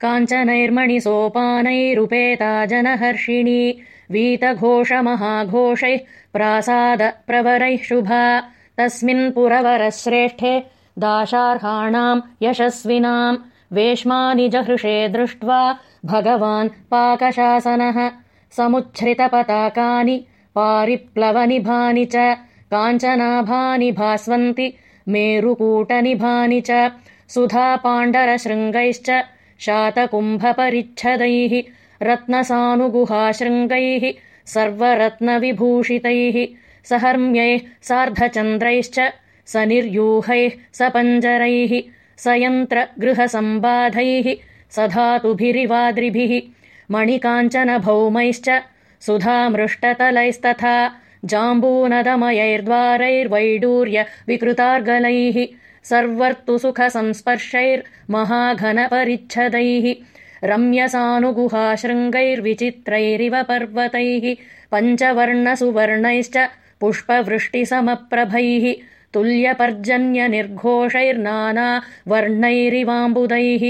काञ्चनैर्मणिसोपानैरुपेता जनहर्षिणी वीतघोषमहाघोषैः प्रासादप्रवरैः शुभा। तस्मिन् पुरवरश्रेष्ठे दाशार्हाणाम् यशस्विनाम् वेश्मानि जहृषे दृष्ट्वा भगवान् पाकशासनः। समुच्छ्रितपताकानि पारिप्लवनिभानि च काञ्चनाभानि भास्वन्ति मेरुकूटनिभानि च सुधापाण्डरशृङ्गैश्च शातकुम्भपरिच्छदैः रत्नसानुगुहाशृङ्गैः सर्वरत्नविभूषितैः सहर्म्यैः सार्धचन्द्रैश्च सनिर्यूहैः सपञ्जरैः सयन्त्रगृहसम्बाधैः सधातुभिरिवाद्रिभिः मणिकाञ्चनभौमैश्च सुधामृष्टतलैस्तथा जाम्बूनदमयैर्द्वारैर्वैडूर्यविकृतार्गलैः सर्वर्तुसुखसंस्पर्शैर्महाघनपरिच्छदैः रम्यसानुगुहाशृङ्गैर्विचित्रैरिव पर्वतैः पञ्चवर्णसुवर्णैश्च पुष्पवृष्टिसमप्रभैः तुल्यपर्जन्यनिर्घोषैर्नानावर्णैरिवाम्बुदैः